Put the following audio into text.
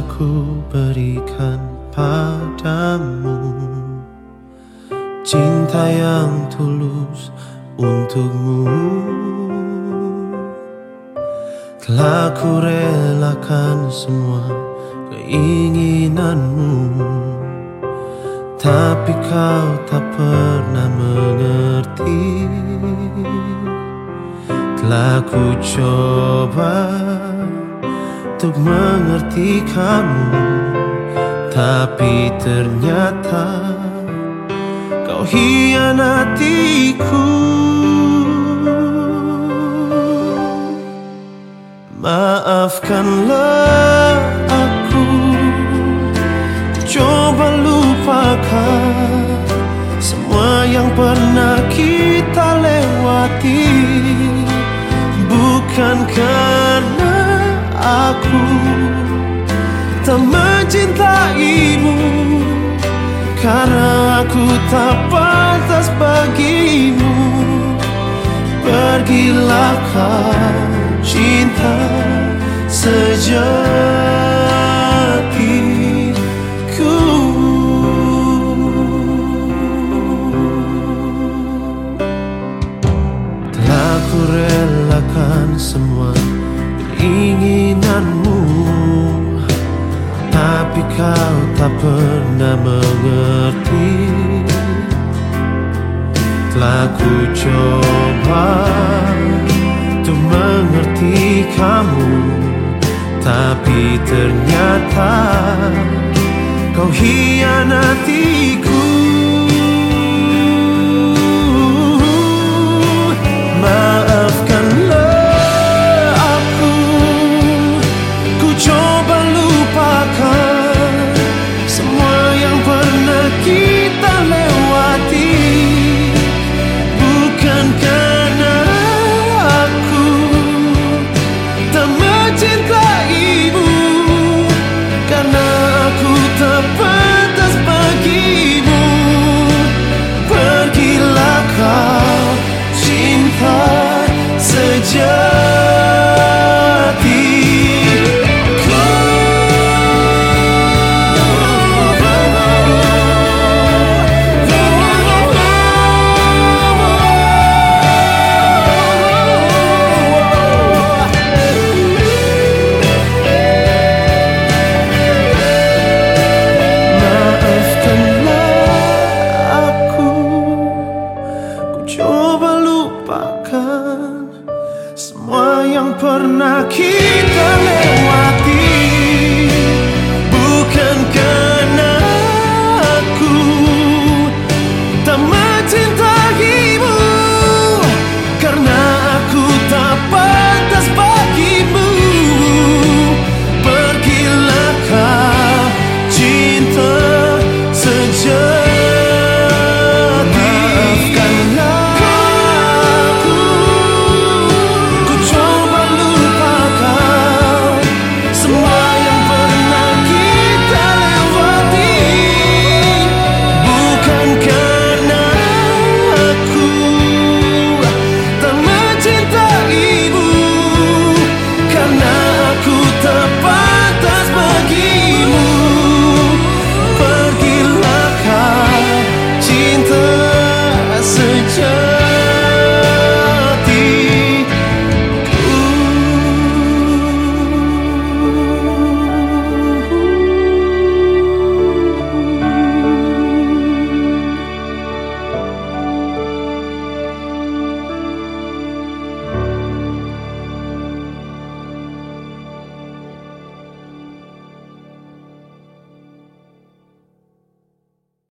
ku berikan padamu Cinta yang tulus untukmu. Telah ku relakan semua keinginanmu Tapi kau tak pernah mengerti. Telah ku coba untuk mengerti kamu Tapi ternyata kau hianatiku. Maafkanlah aku Coba lupakan Semua yang pernah kita lewati. Bukan mencintaimu. Karena aku tak pantas bagimu. Pergilah kau cinta sejatiku Telah ku relakan semua keinginanmu kau tak pernah mengerti. Telah ku coba Untuk mengerti kamu Tapi ternyata Kau hianatiku